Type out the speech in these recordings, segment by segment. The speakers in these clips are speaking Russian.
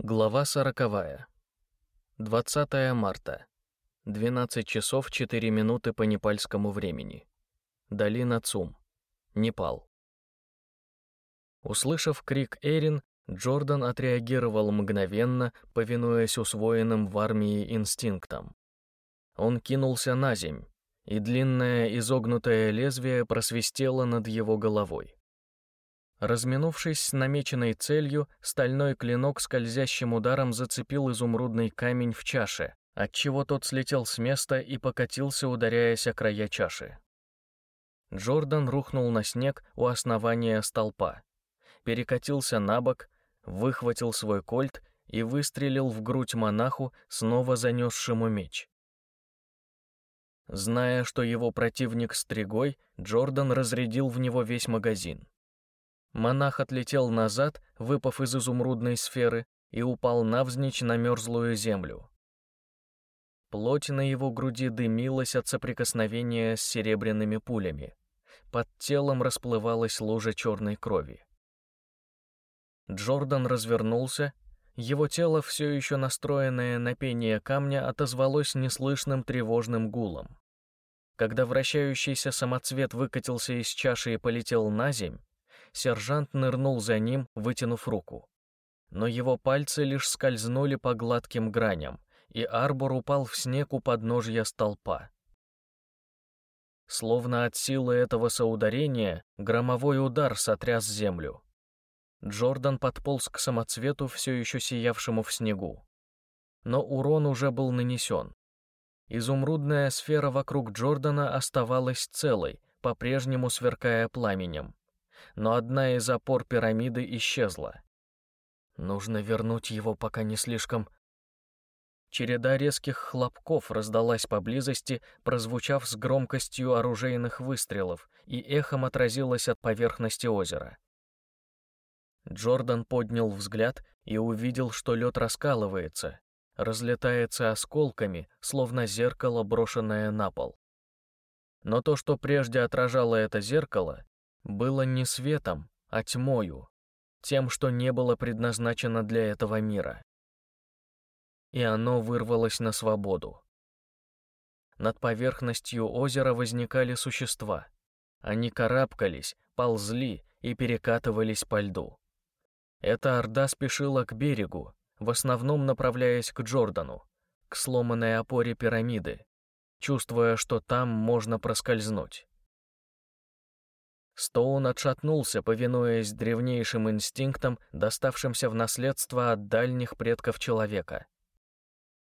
Глава сороковая. 20 марта. 12 часов 4 минуты по непальскому времени. Долина Цум. Непал. Услышав крик Эрин, Джордан отреагировал мгновенно, повинуясь усвоенным в армии инстинктам. Он кинулся на земь, и длинное изогнутое лезвие просвистело над его головой. Разминувшись с намеченной целью, стальной клинок скользящим ударом зацепил изумрудный камень в чаше, отчего тот слетел с места и покатился, ударяясь о края чаши. Джордан рухнул на снег у основания столпа, перекатился на бок, выхватил свой кольт и выстрелил в грудь монаху, снова занесшему меч. Зная, что его противник стригой, Джордан разрядил в него весь магазин. Монах отлетел назад, выпав из изумрудной сферы, и упал навзничь на мерзлую землю. Плоть на его груди дымилась от соприкосновения с серебряными пулями. Под телом расплывалась лужа черной крови. Джордан развернулся, его тело, все еще настроенное на пение камня, отозвалось неслышным тревожным гулом. Когда вращающийся самоцвет выкатился из чаши и полетел на земь, Сержант нырнул за ним, вытянув руку. Но его пальцы лишь скользнули по гладким граням, и Арбор упал в снег у подножья столпа. Словно от силы этого соударения, громовой удар сотряс землю. Джордан подполз к самоцвету, все еще сиявшему в снегу. Но урон уже был нанесен. Изумрудная сфера вокруг Джордана оставалась целой, по-прежнему сверкая пламенем но одна из опор пирамиды исчезла. Нужно вернуть его, пока не слишком... Череда резких хлопков раздалась поблизости, прозвучав с громкостью оружейных выстрелов, и эхом отразилась от поверхности озера. Джордан поднял взгляд и увидел, что лед раскалывается, разлетается осколками, словно зеркало, брошенное на пол. Но то, что прежде отражало это зеркало, было не светом, а тьмою, тем, что не было предназначено для этого мира. И оно вырвалось на свободу. Над поверхностью озера возникали существа. Они карабкались, ползли и перекатывались по льду. Эта орда спешила к берегу, в основном направляясь к Джордану, к сломанной опоре пирамиды, чувствуя, что там можно проскользнуть. Стоун отшатнулся, повинуясь древнейшим инстинктам, доставшимся в наследство от дальних предков человека.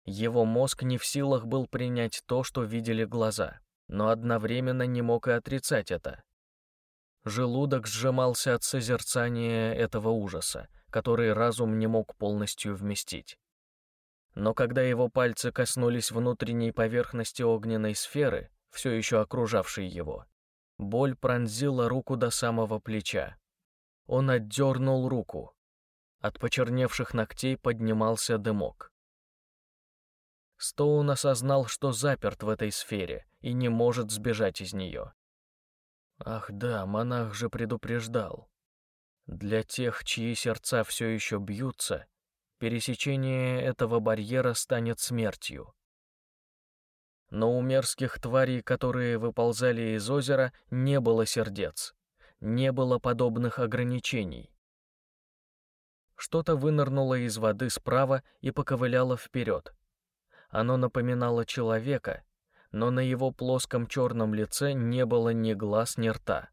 Его мозг не в силах был принять то, что видели глаза, но одновременно не мог и отрицать это. Желудок сжимался от созерцания этого ужаса, который разум не мог полностью вместить. Но когда его пальцы коснулись внутренней поверхности огненной сферы, все еще окружавшей его, Боль пронзила руку до самого плеча. Он отдернул руку. От почерневших ногтей поднимался дымок. Стоун осознал, что заперт в этой сфере и не может сбежать из нее. Ах да, монах же предупреждал. Для тех, чьи сердца все еще бьются, пересечение этого барьера станет смертью. Но у мерзких тварей, которые выползали из озера, не было сердец, не было подобных ограничений. Что-то вынырнуло из воды справа и поковыляло вперед. Оно напоминало человека, но на его плоском черном лице не было ни глаз, ни рта.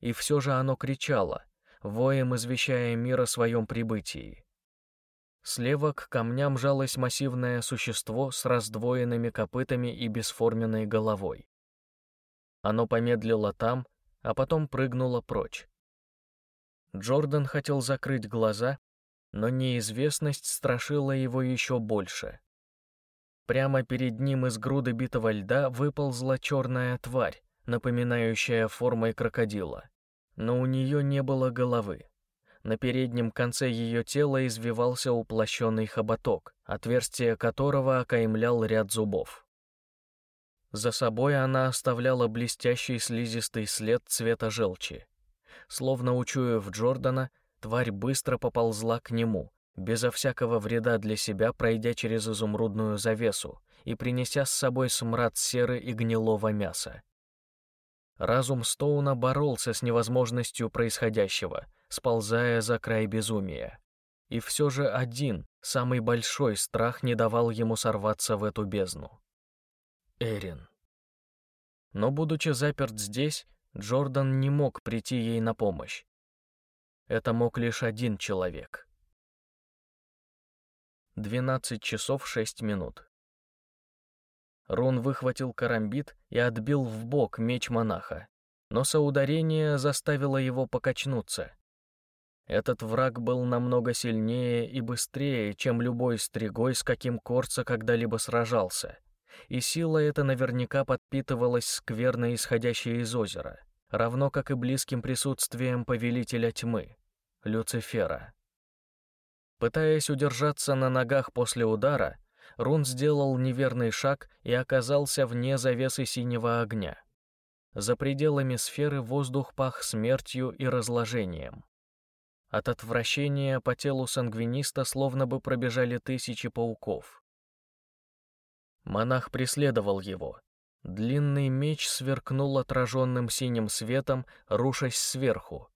И все же оно кричало, воем извещая мир о своем прибытии. Слева к камням жалось массивное существо с раздвоенными копытами и бесформенной головой. Оно помедлило там, а потом прыгнуло прочь. Джордан хотел закрыть глаза, но неизвестность страшила его еще больше. Прямо перед ним из груды битого льда выползла черная тварь, напоминающая формой крокодила, но у нее не было головы. На переднем конце ее тела извивался уплощенный хоботок, отверстие которого окаймлял ряд зубов. За собой она оставляла блестящий слизистый след цвета желчи. Словно учуяв Джордана, тварь быстро поползла к нему, безо всякого вреда для себя пройдя через изумрудную завесу и принеся с собой смрад серы и гнилого мяса. Разум Стоуна боролся с невозможностью происходящего, сползая за край безумия. И все же один, самый большой страх не давал ему сорваться в эту бездну. Эрин. Но, будучи заперт здесь, Джордан не мог прийти ей на помощь. Это мог лишь один человек. 12 часов 6 минут. Рун выхватил карамбит и отбил в бок меч монаха, но соударение заставило его покачнуться. Этот враг был намного сильнее и быстрее, чем любой стригой, с каким Корца когда-либо сражался, и сила эта наверняка подпитывалась скверно исходящей из озера, равно как и близким присутствием Повелителя Тьмы, Люцифера. Пытаясь удержаться на ногах после удара, Рун сделал неверный шаг и оказался вне завесы синего огня. За пределами сферы воздух пах смертью и разложением. От отвращения по телу сангвиниста словно бы пробежали тысячи пауков. Монах преследовал его. Длинный меч сверкнул отраженным синим светом, рушась сверху.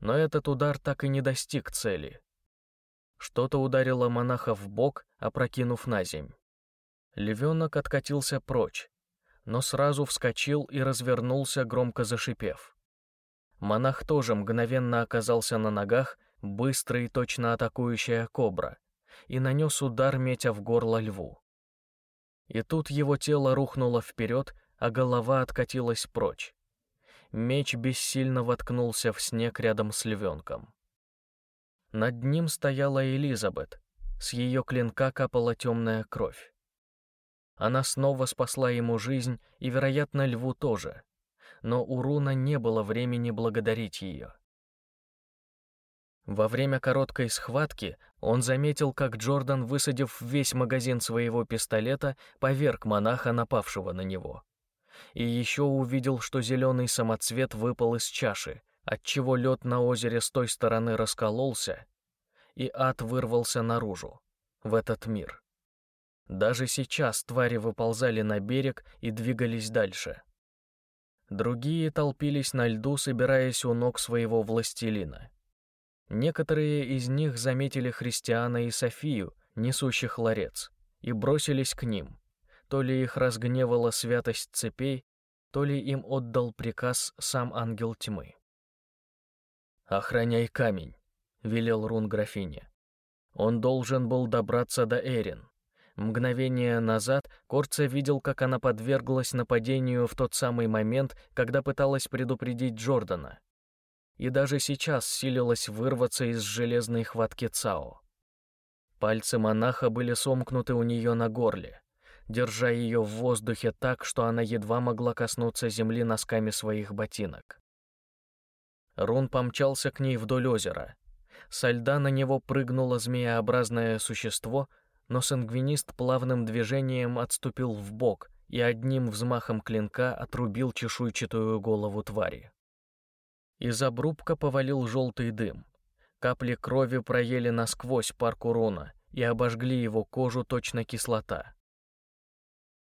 Но этот удар так и не достиг цели. Что-то ударило монаха в бок, опрокинув на земь. Львенок откатился прочь, но сразу вскочил и развернулся, громко зашипев. Монах тоже мгновенно оказался на ногах, быстрый и точно атакующая кобра, и нанес удар, метя в горло льву. И тут его тело рухнуло вперед, а голова откатилась прочь. Меч бессильно воткнулся в снег рядом с львенком. Над ним стояла Элизабет, с ее клинка капала темная кровь. Она снова спасла ему жизнь и, вероятно, льву тоже но у Руна не было времени благодарить ее. Во время короткой схватки он заметил, как Джордан, высадив весь магазин своего пистолета, поверг монаха, напавшего на него. И еще увидел, что зеленый самоцвет выпал из чаши, отчего лед на озере с той стороны раскололся, и ад вырвался наружу, в этот мир. Даже сейчас твари выползали на берег и двигались дальше. Другие толпились на льду, собираясь у ног своего властелина. Некоторые из них заметили Христиана и Софию, несущих ларец, и бросились к ним. То ли их разгневала святость цепей, то ли им отдал приказ сам ангел тьмы. «Охраняй камень», — велел рун графине. Он должен был добраться до Эрин. Мгновение назад Корца видел, как она подверглась нападению в тот самый момент, когда пыталась предупредить Джордана. И даже сейчас силилась вырваться из железной хватки Цао. Пальцы монаха были сомкнуты у нее на горле, держа ее в воздухе так, что она едва могла коснуться земли носками своих ботинок. Рун помчался к ней вдоль озера. Со льда на него прыгнуло змееобразное существо — но сангвинист плавным движением отступил в бок и одним взмахом клинка отрубил чешуйчатую голову твари. Из обрубка повалил желтый дым. Капли крови проели насквозь парк урона и обожгли его кожу точно кислота.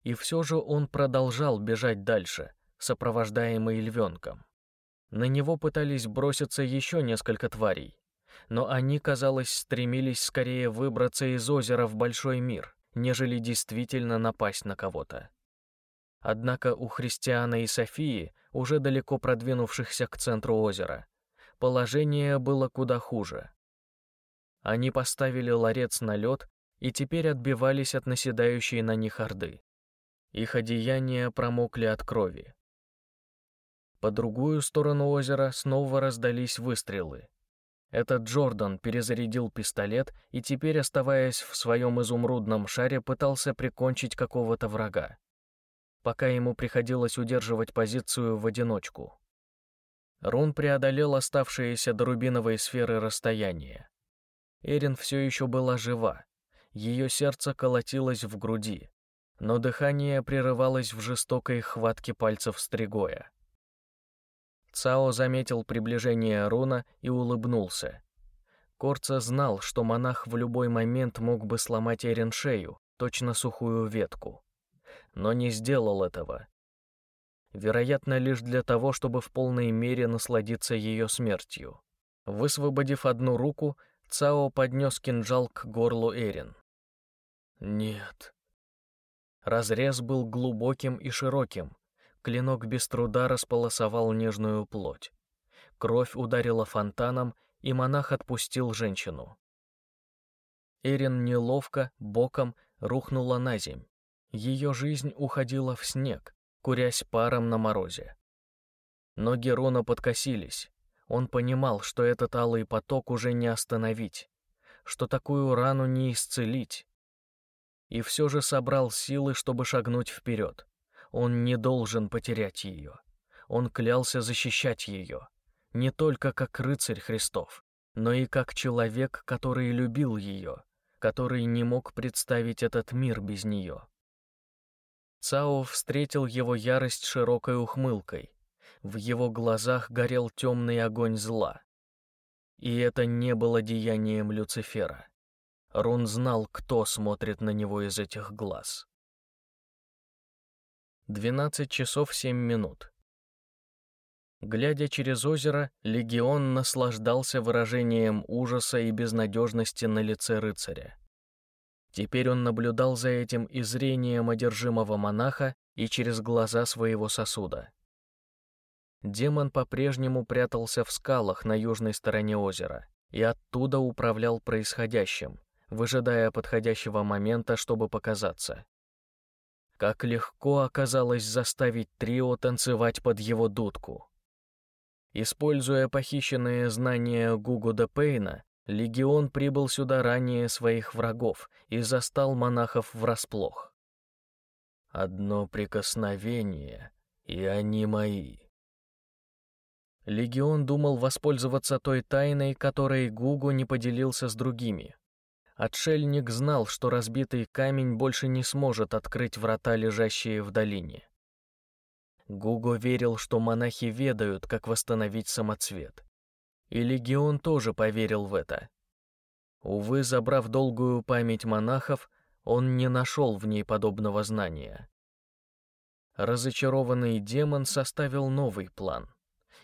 И все же он продолжал бежать дальше, сопровождаемый львенком. На него пытались броситься еще несколько тварей, но они, казалось, стремились скорее выбраться из озера в большой мир, нежели действительно напасть на кого-то. Однако у Христиана и Софии, уже далеко продвинувшихся к центру озера, положение было куда хуже. Они поставили ларец на лед и теперь отбивались от наседающей на них орды. Их одеяния промокли от крови. По другую сторону озера снова раздались выстрелы, этот Джордан перезарядил пистолет и теперь, оставаясь в своем изумрудном шаре, пытался прикончить какого-то врага, пока ему приходилось удерживать позицию в одиночку. Рун преодолел оставшиеся до рубиновой сферы расстояние. Эрин все еще была жива, ее сердце колотилось в груди, но дыхание прерывалось в жестокой хватке пальцев Стригоя. Цао заметил приближение Руна и улыбнулся. Корца знал, что монах в любой момент мог бы сломать Эрин шею, точно сухую ветку. Но не сделал этого. Вероятно, лишь для того, чтобы в полной мере насладиться ее смертью. Высвободив одну руку, Цао поднес кинжал к горлу Эрин. Нет. Разрез был глубоким и широким. Клинок без труда располосовал нежную плоть. Кровь ударила фонтаном, и монах отпустил женщину. Эрин неловко, боком, рухнула на земь. Ее жизнь уходила в снег, курясь паром на морозе. Ноги Рона подкосились. Он понимал, что этот алый поток уже не остановить, что такую рану не исцелить. И все же собрал силы, чтобы шагнуть вперед. Он не должен потерять ее. Он клялся защищать ее не только как рыцарь Христов, но и как человек, который любил ее, который не мог представить этот мир без нее. Цао встретил его ярость широкой ухмылкой. В его глазах горел темный огонь зла. И это не было деянием Люцифера. Рун знал, кто смотрит на него из этих глаз. 12 часов 7 минут. Глядя через озеро, легион наслаждался выражением ужаса и безнадежности на лице рыцаря. Теперь он наблюдал за этим и зрением одержимого монаха, и через глаза своего сосуда. Демон по-прежнему прятался в скалах на южной стороне озера и оттуда управлял происходящим, выжидая подходящего момента, чтобы показаться. Как легко оказалось заставить трио танцевать под его дудку. Используя похищенные знания Гугу де Пейна, легион прибыл сюда ранее своих врагов и застал монахов врасплох. Одно прикосновение, и они мои. Легион думал воспользоваться той тайной, которой Гугу не поделился с другими. Отшельник знал, что разбитый камень больше не сможет открыть врата, лежащие в долине. Гуго верил, что монахи ведают, как восстановить самоцвет. И легион тоже поверил в это. Увы, забрав долгую память монахов, он не нашел в ней подобного знания. Разочарованный демон составил новый план.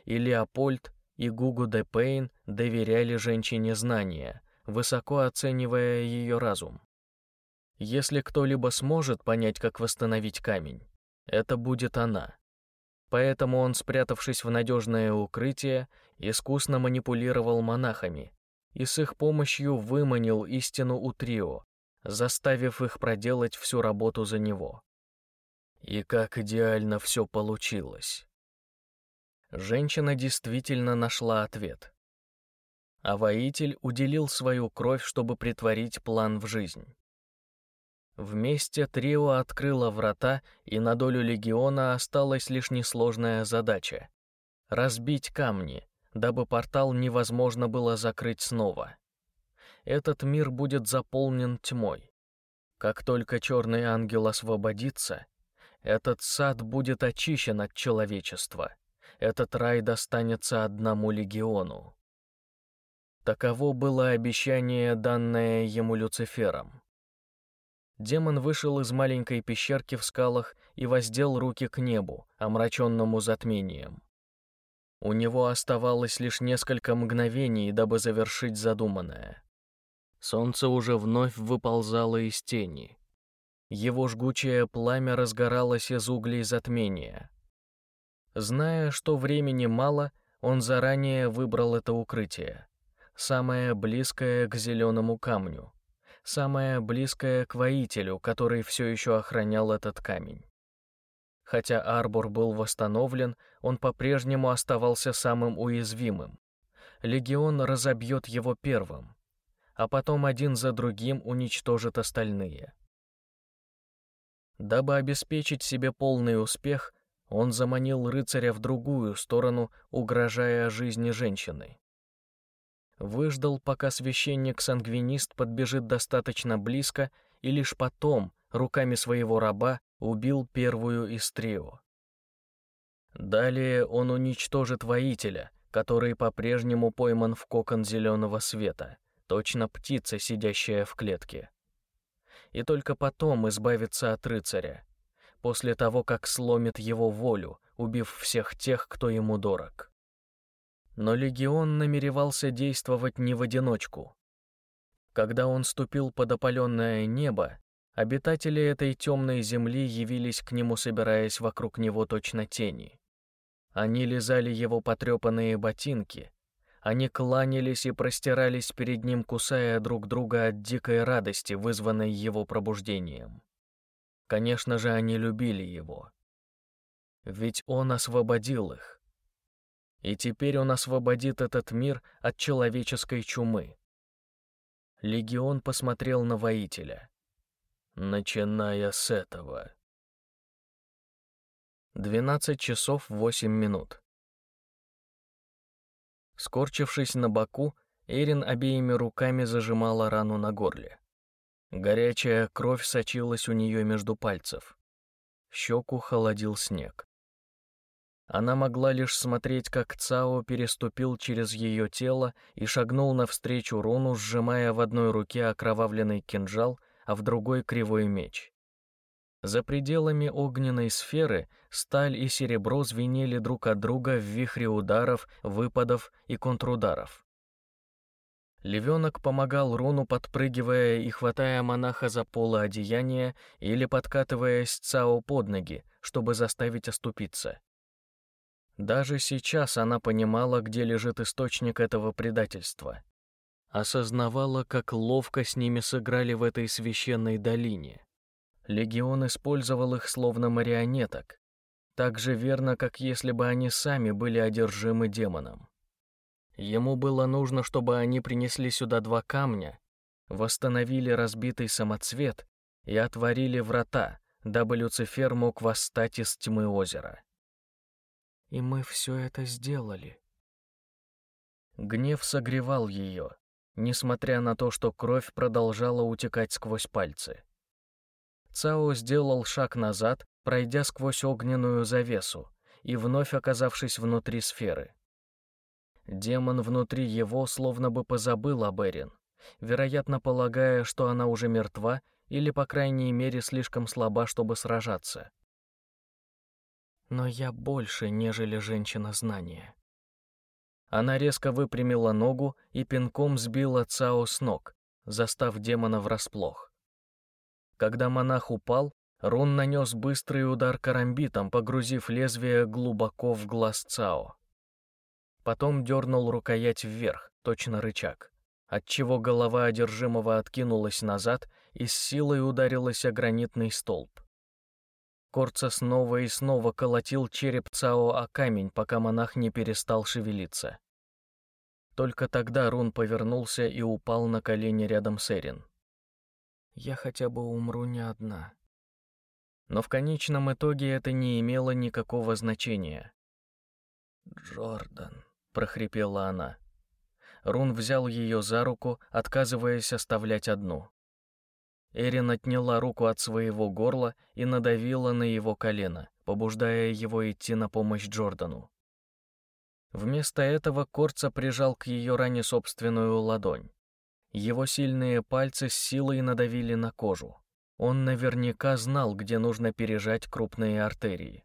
И Леопольд, и Гугу де Пейн доверяли женщине знания, высоко оценивая ее разум. Если кто-либо сможет понять, как восстановить камень, это будет она. Поэтому он, спрятавшись в надежное укрытие, искусно манипулировал монахами и с их помощью выманил истину у трио, заставив их проделать всю работу за него. И как идеально все получилось. Женщина действительно нашла ответ. А воитель уделил свою кровь, чтобы притворить план в жизнь. Вместе трио открыло врата, и на долю легиона осталась лишь несложная задача — разбить камни, дабы портал невозможно было закрыть снова. Этот мир будет заполнен тьмой. Как только черный ангел освободится, этот сад будет очищен от человечества. Этот рай достанется одному легиону. Таково было обещание, данное ему Люцифером. Демон вышел из маленькой пещерки в скалах и воздел руки к небу, омраченному затмением. У него оставалось лишь несколько мгновений, дабы завершить задуманное. Солнце уже вновь выползало из тени. Его жгучее пламя разгоралось из углей затмения. Зная, что времени мало, он заранее выбрал это укрытие, самое близкое к зеленому камню, самое близкое к воителю, который все еще охранял этот камень. Хотя Арбор был восстановлен, он по-прежнему оставался самым уязвимым. Легион разобьет его первым, а потом один за другим уничтожит остальные. Дабы обеспечить себе полный успех, он заманил рыцаря в другую сторону, угрожая жизни женщины. Выждал, пока священник-сангвинист подбежит достаточно близко, и лишь потом, руками своего раба, убил первую из трио. Далее он уничтожит воителя, который по-прежнему пойман в кокон зеленого света, точно птица, сидящая в клетке. И только потом избавиться от рыцаря, после того, как сломит его волю, убив всех тех, кто ему дорог. Но легион намеревался действовать не в одиночку. Когда он ступил под опаленное небо, обитатели этой темной земли явились к нему, собираясь вокруг него точно тени. Они лизали его потрепанные ботинки, они кланялись и простирались перед ним, кусая друг друга от дикой радости, вызванной его пробуждением. Конечно же, они любили его. Ведь он освободил их. И теперь он освободит этот мир от человеческой чумы. Легион посмотрел на воителя. Начиная с этого. 12 часов 8 минут. Скорчившись на боку, Эрин обеими руками зажимала рану на горле. Горячая кровь сочилась у нее между пальцев. Щеку холодил снег. Она могла лишь смотреть, как Цао переступил через ее тело и шагнул навстречу Рону, сжимая в одной руке окровавленный кинжал, а в другой — кривой меч. За пределами огненной сферы сталь и серебро звенели друг от друга в вихре ударов, выпадов и контрударов. Левенок помогал Руну, подпрыгивая и хватая монаха за полы одеяния или подкатываясь Цао под ноги, чтобы заставить оступиться. Даже сейчас она понимала, где лежит источник этого предательства. Осознавала, как ловко с ними сыграли в этой священной долине. Легион использовал их словно марионеток, так же верно, как если бы они сами были одержимы демоном. Ему было нужно, чтобы они принесли сюда два камня, восстановили разбитый самоцвет и отворили врата, дабы Люцифер мог восстать из тьмы озера. И мы все это сделали. Гнев согревал ее, несмотря на то, что кровь продолжала утекать сквозь пальцы. Цао сделал шаг назад, пройдя сквозь огненную завесу и вновь оказавшись внутри сферы. Демон внутри его словно бы позабыл об Эрин, вероятно, полагая, что она уже мертва или, по крайней мере, слишком слаба, чтобы сражаться но я больше, нежели женщина знания. Она резко выпрямила ногу и пинком сбила Цао с ног, застав демона врасплох. Когда монах упал, Рун нанес быстрый удар карамбитом, погрузив лезвие глубоко в глаз Цао. Потом дернул рукоять вверх, точно рычаг, отчего голова одержимого откинулась назад и с силой ударилась о гранитный столб. Корца снова и снова колотил череп Цао о камень, пока монах не перестал шевелиться. Только тогда Рун повернулся и упал на колени рядом с Эрин. «Я хотя бы умру не одна». Но в конечном итоге это не имело никакого значения. «Джордан», — прохрипела она. Рун взял ее за руку, отказываясь оставлять одну. Эрин отняла руку от своего горла и надавила на его колено, побуждая его идти на помощь Джордану. Вместо этого Корца прижал к ее ране собственную ладонь. Его сильные пальцы с силой надавили на кожу. Он наверняка знал, где нужно пережать крупные артерии.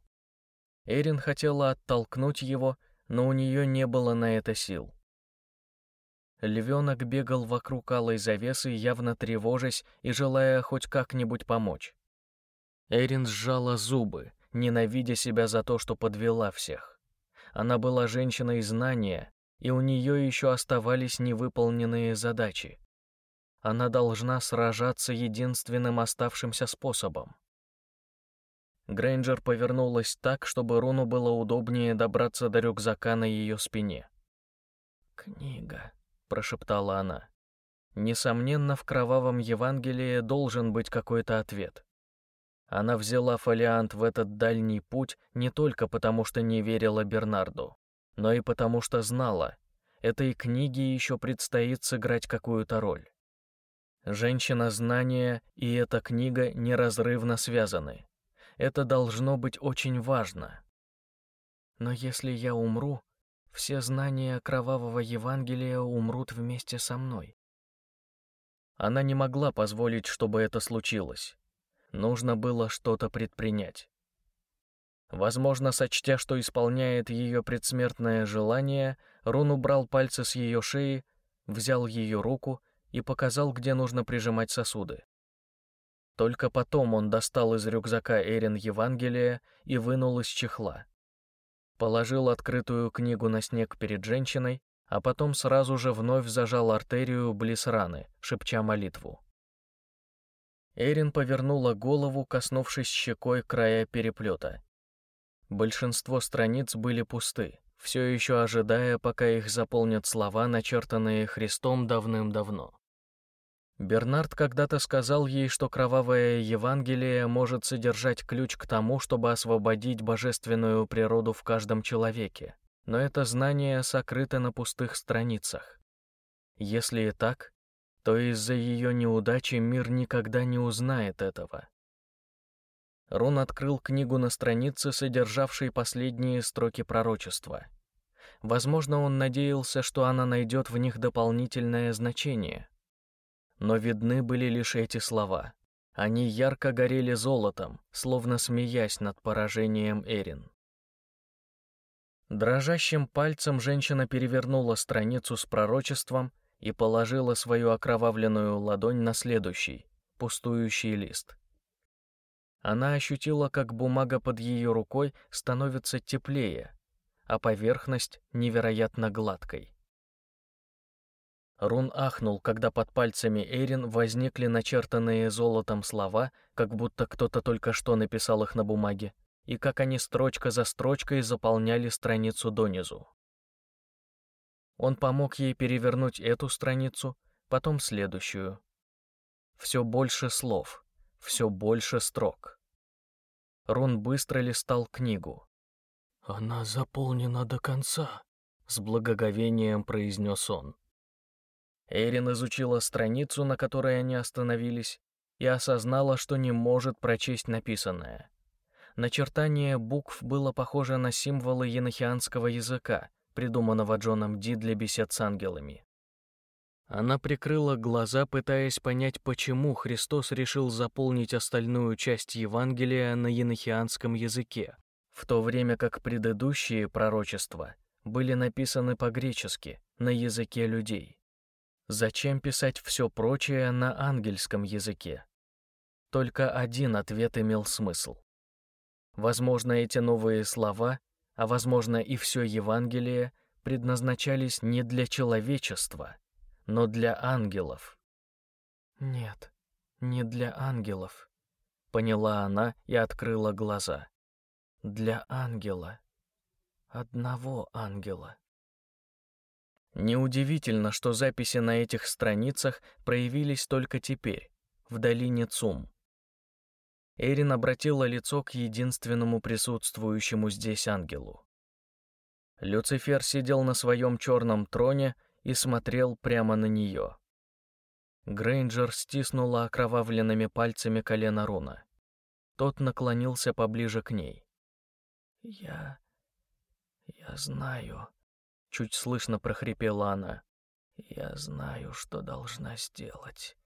Эрин хотела оттолкнуть его, но у нее не было на это сил. Львенок бегал вокруг алой завесы, явно тревожась и желая хоть как-нибудь помочь. Эрин сжала зубы, ненавидя себя за то, что подвела всех. Она была женщиной знания, и у нее еще оставались невыполненные задачи. Она должна сражаться единственным оставшимся способом. Грейнджер повернулась так, чтобы Руну было удобнее добраться до рюкзака на ее спине. «Книга», прошептала она. Несомненно, в кровавом Евангелии должен быть какой-то ответ. Она взяла фолиант в этот дальний путь не только потому, что не верила Бернарду, но и потому, что знала, этой книге еще предстоит сыграть какую-то роль. Женщина знания и эта книга неразрывно связаны. Это должно быть очень важно. Но если я умру, все знания кровавого Евангелия умрут вместе со мной. Она не могла позволить, чтобы это случилось. Нужно было что-то предпринять. Возможно, сочтя, что исполняет ее предсмертное желание, Рун убрал пальцы с ее шеи, взял ее руку и показал, где нужно прижимать сосуды. Только потом он достал из рюкзака Эрин Евангелие и вынул из чехла. Положил открытую книгу на снег перед женщиной, а потом сразу же вновь зажал артерию близ раны, шепча молитву. Эрин повернула голову, коснувшись щекой края переплета. Большинство страниц были пусты, все еще ожидая, пока их заполнят слова, начертанные Христом давным-давно. Бернард когда-то сказал ей, что кровавое Евангелие может содержать ключ к тому, чтобы освободить божественную природу в каждом человеке но это знание сокрыто на пустых страницах. Если и так, то из-за ее неудачи мир никогда не узнает этого. Рун открыл книгу на странице, содержавшей последние строки пророчества. Возможно, он надеялся, что она найдет в них дополнительное значение. Но видны были лишь эти слова. Они ярко горели золотом, словно смеясь над поражением Эрин. Дрожащим пальцем женщина перевернула страницу с пророчеством и положила свою окровавленную ладонь на следующий, пустующий лист. Она ощутила, как бумага под ее рукой становится теплее, а поверхность невероятно гладкой. Рун ахнул, когда под пальцами Эрин возникли начертанные золотом слова, как будто кто-то только что написал их на бумаге и как они строчка за строчкой заполняли страницу донизу. Он помог ей перевернуть эту страницу, потом следующую. Все больше слов, все больше строк. Рун быстро листал книгу. «Она заполнена до конца», — с благоговением произнес он. Эрин изучила страницу, на которой они остановились, и осознала, что не может прочесть написанное. Начертание букв было похоже на символы енохианского языка, придуманного Джоном Ди для бесед с ангелами. Она прикрыла глаза, пытаясь понять, почему Христос решил заполнить остальную часть Евангелия на енохианском языке, в то время как предыдущие пророчества были написаны по-гречески, на языке людей. Зачем писать все прочее на ангельском языке? Только один ответ имел смысл. Возможно, эти новые слова, а возможно и все Евангелие, предназначались не для человечества, но для ангелов. «Нет, не для ангелов», — поняла она и открыла глаза. «Для ангела. Одного ангела». Неудивительно, что записи на этих страницах проявились только теперь, в долине Цум. Эрин обратила лицо к единственному присутствующему здесь ангелу. Люцифер сидел на своем черном троне и смотрел прямо на нее. Грейнджер стиснула окровавленными пальцами колено Руна. Тот наклонился поближе к ней. «Я... я знаю...» — чуть слышно прохрипела она. «Я знаю, что должна сделать».